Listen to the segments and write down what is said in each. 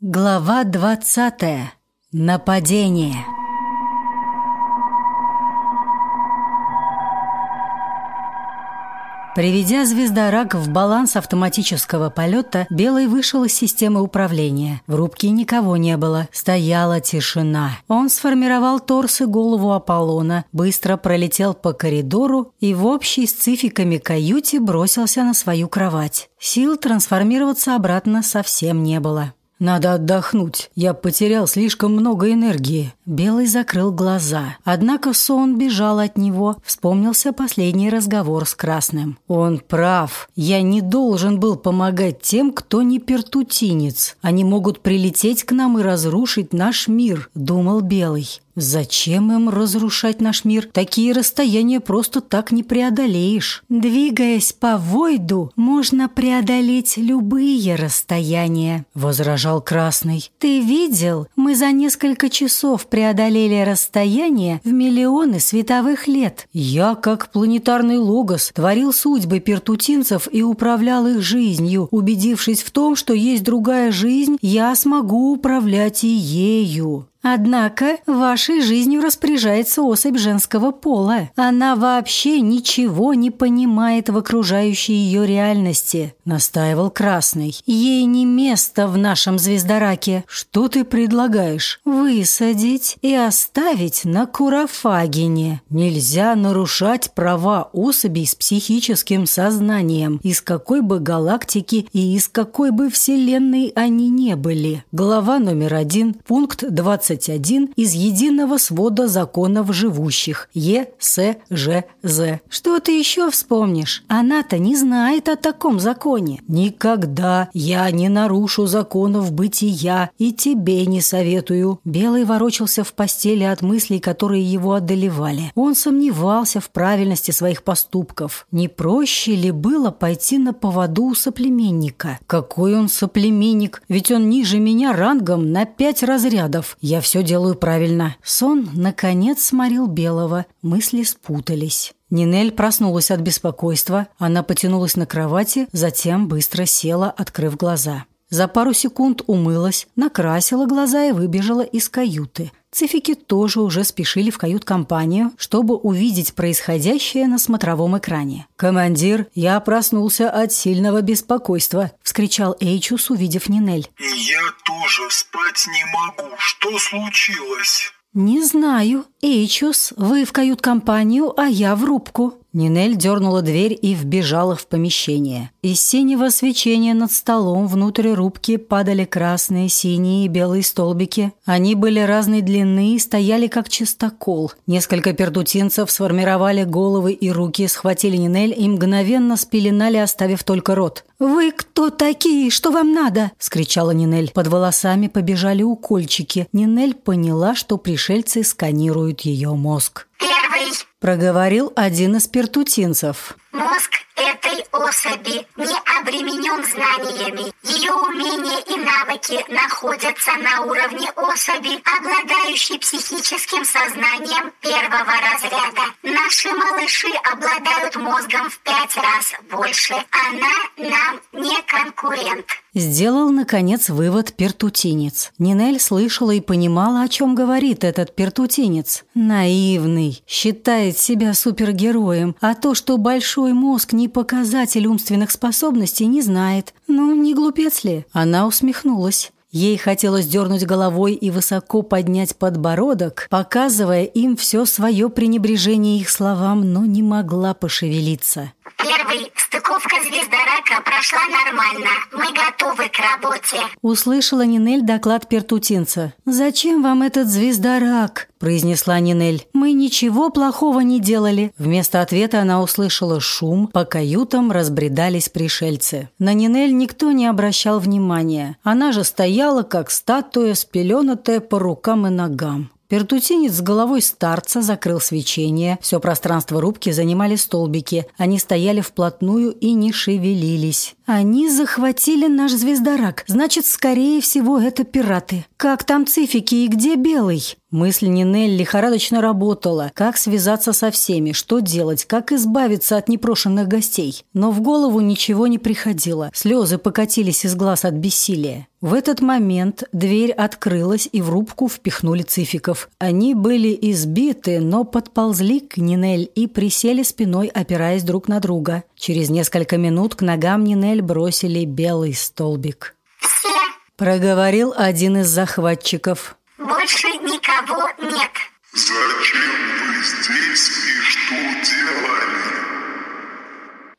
Глава двадцатая. Нападение. Приведя звездорак в баланс автоматического полета, Белый вышел из системы управления. В рубке никого не было. Стояла тишина. Он сформировал торс и голову Аполлона, быстро пролетел по коридору и в общей с цификами каюте бросился на свою кровать. Сил трансформироваться обратно совсем не было. «Надо отдохнуть. Я потерял слишком много энергии». Белый закрыл глаза. Однако сон бежал от него. Вспомнился последний разговор с Красным. «Он прав. Я не должен был помогать тем, кто не пертутинец. Они могут прилететь к нам и разрушить наш мир», — думал Белый. Зачем им разрушать наш мир? Такие расстояния просто так не преодолеешь. Двигаясь по Войду, можно преодолеть любые расстояния, возражал Красный. Ты видел? Мы за несколько часов преодолели расстояние в миллионы световых лет. Я, как планетарный логос, творил судьбы пертутинцев и управлял их жизнью. Убедившись в том, что есть другая жизнь, я смогу управлять и ею. Однако вашей жизнью распоряжается особь женского пола. Она вообще ничего не понимает в окружающей ее реальности, настаивал Красный. Ей не место в нашем звездораке. Что ты предлагаешь? Высадить и оставить на Курафагине. Нельзя нарушать права особей с психическим сознанием, из какой бы галактики и из какой бы вселенной они не были. Глава номер один, пункт 20 21 из единого свода законов живущих ЕСЖЗ. Что ты еще вспомнишь? Она-то не знает о таком законе. Никогда я не нарушу законов бытия и тебе не советую. Белый ворочался в постели от мыслей, которые его одолевали. Он сомневался в правильности своих поступков. Не проще ли было пойти на поводу у соплеменника? Какой он соплеменник? Ведь он ниже меня рангом на пять разрядов. Я я все делаю правильно». Сон, наконец, сморил Белого. Мысли спутались. Нинель проснулась от беспокойства. Она потянулась на кровати, затем быстро села, открыв глаза. За пару секунд умылась, накрасила глаза и выбежала из каюты. Цифики тоже уже спешили в кают-компанию, чтобы увидеть происходящее на смотровом экране. «Командир, я проснулся от сильного беспокойства», – вскричал Эйчус, увидев Нинель. «И я тоже спать не могу. Что случилось?» «Не знаю. Эйчус, вы в кают-компанию, а я в рубку». Нинель дернула дверь и вбежала в помещение. Из синего свечения над столом внутрь рубки падали красные, синие и белые столбики. Они были разной длины и стояли как чистокол. Несколько пердутинцев сформировали головы и руки, схватили Нинель и мгновенно спеленали, оставив только рот. «Вы кто такие? Что вам надо?» – скричала Нинель. Под волосами побежали укольчики. Нинель поняла, что пришельцы сканируют ее мозг. «Первый!» – проговорил один из пертутинцев. «Мозг этой особи не обременен знаниями. Ее умения и навыки находятся на уровне особи, обладающей психическим сознанием первого разряда. Наши малыши обладают мозгом в пять раз больше. Она нам не конкурент. Сделал, наконец, вывод пертутинец. Нинель слышала и понимала, о чем говорит этот пертутинец. Наивный, считает себя супергероем, а то, что большой мозг не показатель умственных способностей, не знает. Ну, не глупец ли? Она усмехнулась. Ей хотелось дернуть головой и высоко поднять подбородок, показывая им все свое пренебрежение их словам, но не могла пошевелиться. Первый. Стыковка звездорака прошла нормально. Мы готовы к работе. Услышала Нинель доклад пертутинца. «Зачем вам этот звездорак?» произнесла Нинель. «Мы ничего плохого не делали». Вместо ответа она услышала шум, по каютам разбредались пришельцы. На Нинель никто не обращал внимания. Она же стояла, как статуя, спеленатая по рукам и ногам. Пертутинец с головой старца закрыл свечение. Все пространство рубки занимали столбики. Они стояли вплотную и не шевелились. Они захватили наш звездорак. Значит, скорее всего, это пираты. Как там цифики и где Белый? Мысль Нинель лихорадочно работала. Как связаться со всеми, что делать, как избавиться от непрошенных гостей. Но в голову ничего не приходило. Слезы покатились из глаз от бессилия. В этот момент дверь открылась, и в рубку впихнули цификов. Они были избиты, но подползли к Нинель и присели спиной, опираясь друг на друга. Через несколько минут к ногам Нинель бросили белый столбик. Все, Проговорил один из захватчиков. больше никого нет. Зачем вы здесь и что делали?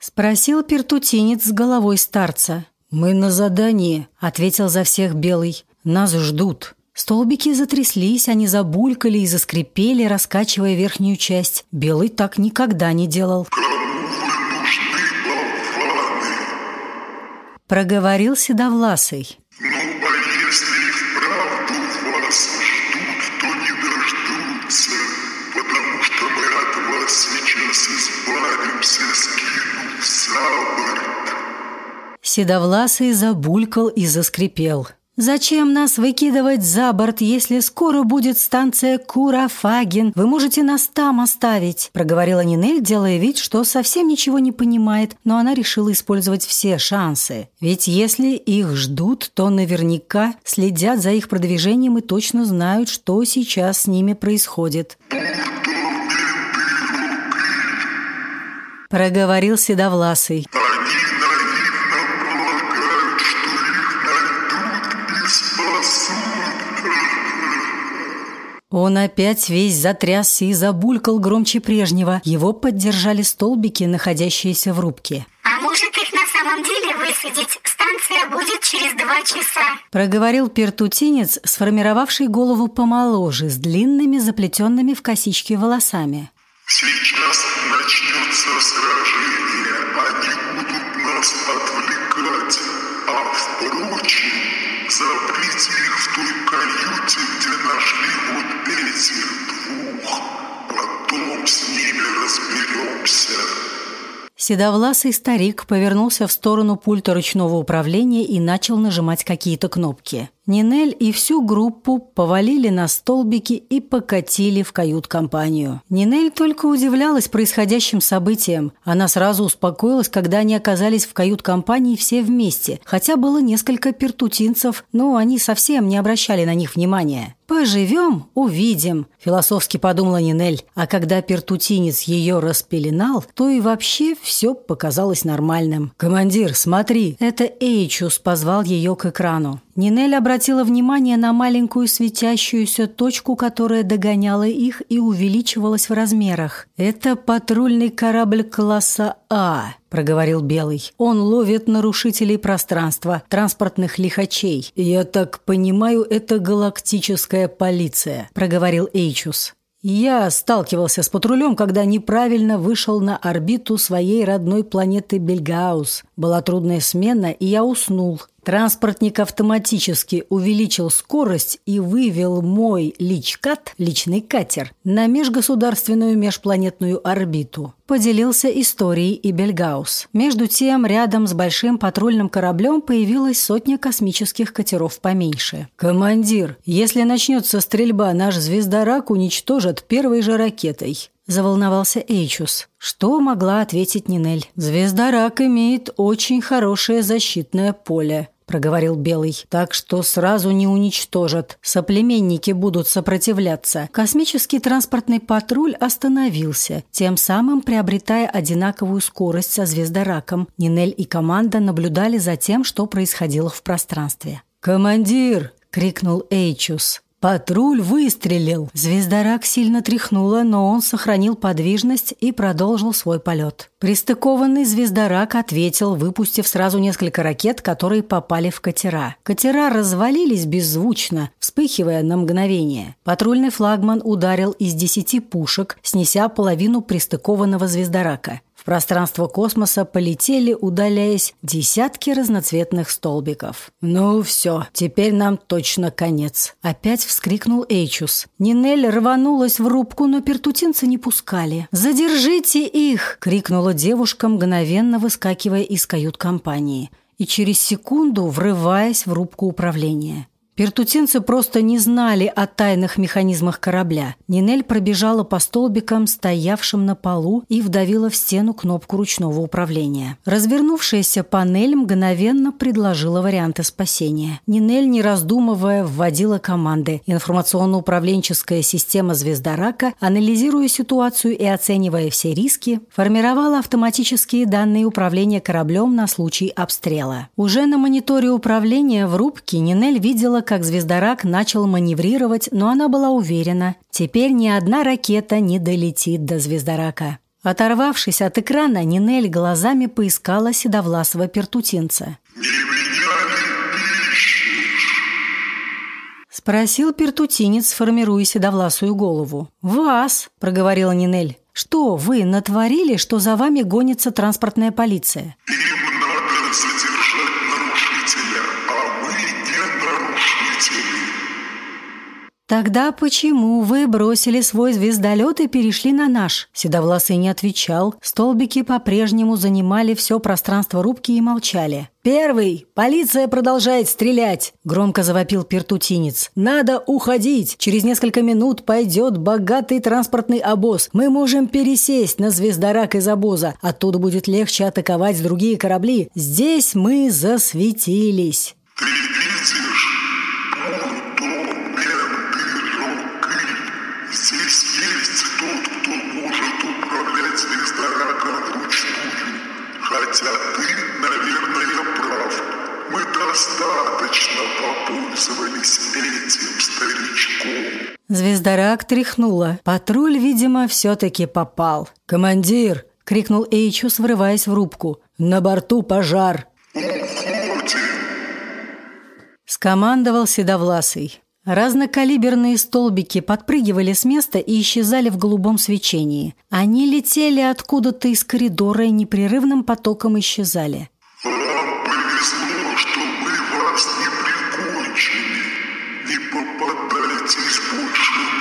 Спросил пертутинец с головой старца. «Мы на задании», — ответил за всех Белый. «Нас ждут». Столбики затряслись, они забулькали и заскрипели, раскачивая верхнюю часть. Белый так никогда не делал. Кому Проговорил Седовласый. Ну, а если и вправду вас ждут, то не дождутся, потому что мы от вас сейчас избавимся, скинув за борт. Седовласый забулькал и заскрипел. «Зачем нас выкидывать за борт, если скоро будет станция Курафаген? Вы можете нас там оставить», – проговорила Нинель, делая вид, что совсем ничего не понимает, но она решила использовать все шансы. Ведь если их ждут, то наверняка следят за их продвижением и точно знают, что сейчас с ними происходит. Проговорил Седовласый. Он опять весь затрясся и забулькал громче прежнего. Его поддержали столбики, находящиеся в рубке. А может их на самом деле высадить? Станция будет через два часа. Проговорил пертутинец, сформировавший голову помоложе, с длинными заплетенными в косички волосами. Сейчас начнется сражение, они будут нас отвлекать. А впрочем, заприте их в той каюте, где нашли этих двух. Потом с ними разберемся. Седовласый старик повернулся в сторону пульта ручного управления и начал нажимать какие-то кнопки. Нинель и всю группу повалили на столбики и покатили в кают-компанию. Нинель только удивлялась происходящим событиям. Она сразу успокоилась, когда они оказались в кают-компании все вместе, хотя было несколько пертутинцев, но они совсем не обращали на них внимания. «Поживем – увидим», – философски подумала Нинель. А когда пертутинец ее распеленал, то и вообще все показалось нормальным. «Командир, смотри!» Это Эйчус позвал ее к экрану. Нинель обратила внимание на маленькую светящуюся точку, которая догоняла их и увеличивалась в размерах. «Это патрульный корабль класса А», – проговорил Белый. «Он ловит нарушителей пространства, транспортных лихачей. Я так понимаю, это галактическая полиция», – проговорил Эйчус. Я сталкивался с патрулем, когда неправильно вышел на орбиту своей родной планеты Бельгаус. Была трудная смена, и я уснул. Транспортник автоматически увеличил скорость и вывел мой личкат, личный катер, на межгосударственную межпланетную орбиту. Поделился историей и Бельгаус. Между тем, рядом с большим патрульным кораблем появилась сотня космических катеров поменьше. «Командир, если начнется стрельба, наш звездорак уничтожат первой же ракетой», Заволновался Эйчус. Что могла ответить Нинель? «Звездорак имеет очень хорошее защитное поле», – проговорил Белый. «Так что сразу не уничтожат. Соплеменники будут сопротивляться». Космический транспортный патруль остановился, тем самым приобретая одинаковую скорость со звездораком. Нинель и команда наблюдали за тем, что происходило в пространстве. «Командир!» – крикнул Эйчус. Патруль выстрелил. Звездорак сильно тряхнуло, но он сохранил подвижность и продолжил свой полет. Пристыкованный звездорак ответил, выпустив сразу несколько ракет, которые попали в катера. Катера развалились беззвучно, вспыхивая на мгновение. Патрульный флагман ударил из десяти пушек, снеся половину пристыкованного звездорака. Пространство космоса полетели, удаляясь, десятки разноцветных столбиков. «Ну все, теперь нам точно конец!» Опять вскрикнул Эйчус. Нинель рванулась в рубку, но пертутинцы не пускали. «Задержите их!» — крикнула девушка, мгновенно выскакивая из кают-компании и через секунду врываясь в рубку управления. Пертутинцы просто не знали о тайных механизмах корабля. Нинель пробежала по столбикам, стоявшим на полу, и вдавила в стену кнопку ручного управления. Развернувшаяся панель мгновенно предложила варианты спасения. Нинель, не раздумывая, вводила команды. Информационно-управленческая система «Звездорака», анализируя ситуацию и оценивая все риски, формировала автоматические данные управления кораблем на случай обстрела. Уже на мониторе управления в рубке Нинель видела, как звездорак начал маневрировать, но она была уверена, теперь ни одна ракета не долетит до звездорака. Оторвавшись от экрана, Нинель глазами поискала седовласого пертутинца. Спросил пертутинец, формируя седовласую голову. «Вас!» – проговорила Нинель. «Что, вы натворили, что за вами гонится транспортная полиция?» Им надо «Тогда почему вы бросили свой звездолет и перешли на наш?» Седовласый не отвечал. Столбики по-прежнему занимали все пространство рубки и молчали. «Первый! Полиция продолжает стрелять!» – громко завопил пертутинец. «Надо уходить! Через несколько минут пойдет богатый транспортный обоз. Мы можем пересесть на звездорак из обоза. Оттуда будет легче атаковать другие корабли. Здесь мы засветились!» Хотя ты, наверное, прав. Мы достаточно попользовались этим старичком. Звездорак тряхнула. Патруль, видимо, все-таки попал. «Командир!» – крикнул Эйчус, врываясь в рубку. «На борту пожар!» Уходим. Скомандовал Седовласый. Разнокалиберные столбики подпрыгивали с места и исчезали в голубом свечении. Они летели откуда-то из коридора и непрерывным потоком исчезали. Вам повезло, что мы вас не прикончили. Не попадайтесь больше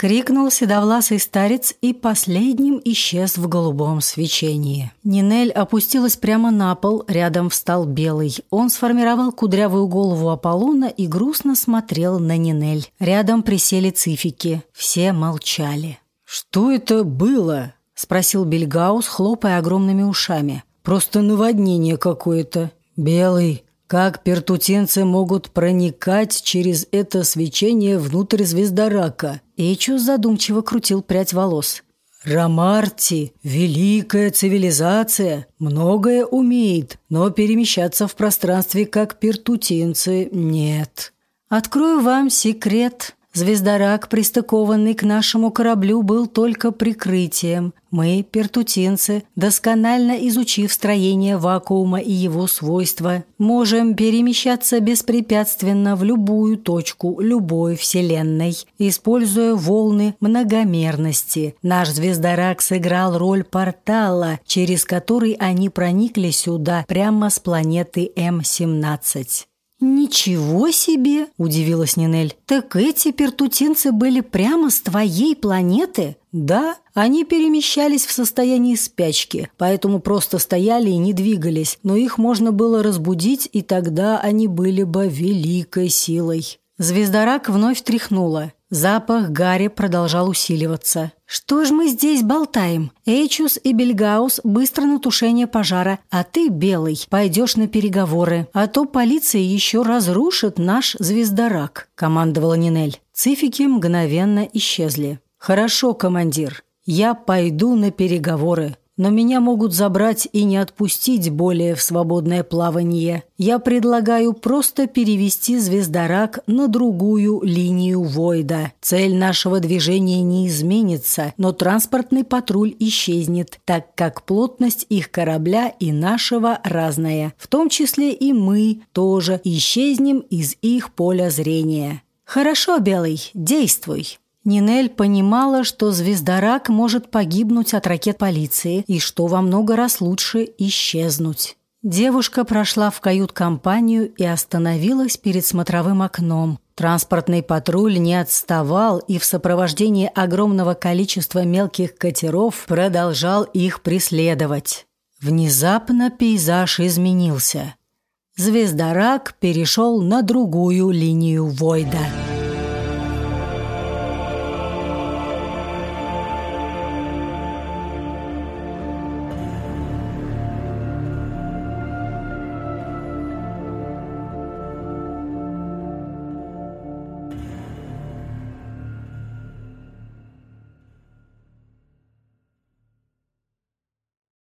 Крикнул седовласый старец и последним исчез в голубом свечении. Нинель опустилась прямо на пол, рядом встал Белый. Он сформировал кудрявую голову Аполлона и грустно смотрел на Нинель. Рядом присели цифики. Все молчали. «Что это было?» – спросил Бельгаус, хлопая огромными ушами. «Просто наводнение какое-то. Белый, как пертутинцы могут проникать через это свечение внутрь звездорака?» Эйчус задумчиво крутил прядь волос. Рамарти – великая цивилизация, многое умеет, но перемещаться в пространстве, как пертутинцы, нет. Открою вам секрет. Звездорак, пристыкованный к нашему кораблю, был только прикрытием. Мы, пертутинцы, досконально изучив строение вакуума и его свойства, можем перемещаться беспрепятственно в любую точку любой Вселенной, используя волны многомерности. Наш звездорак сыграл роль портала, через который они проникли сюда прямо с планеты М-17. «Ничего себе!» – удивилась Нинель. «Так эти пертутинцы были прямо с твоей планеты?» «Да, они перемещались в состоянии спячки, поэтому просто стояли и не двигались, но их можно было разбудить, и тогда они были бы великой силой». Звездорак вновь тряхнула. Запах Гарри продолжал усиливаться. «Что ж мы здесь болтаем? Эйчус и Бельгаус быстро на тушение пожара, а ты, Белый, пойдешь на переговоры, а то полиция еще разрушит наш звездорак», – командовала Нинель. Цифики мгновенно исчезли. «Хорошо, командир, я пойду на переговоры но меня могут забрать и не отпустить более в свободное плавание. Я предлагаю просто перевести звездорак на другую линию Войда. Цель нашего движения не изменится, но транспортный патруль исчезнет, так как плотность их корабля и нашего разная. В том числе и мы тоже исчезнем из их поля зрения. Хорошо, Белый, действуй. Нинель понимала, что звездорак может погибнуть от ракет полиции и что во много раз лучше исчезнуть. Девушка прошла в кают-компанию и остановилась перед смотровым окном. Транспортный патруль не отставал и в сопровождении огромного количества мелких катеров продолжал их преследовать. Внезапно пейзаж изменился. Звездорак перешел на другую линию Войда.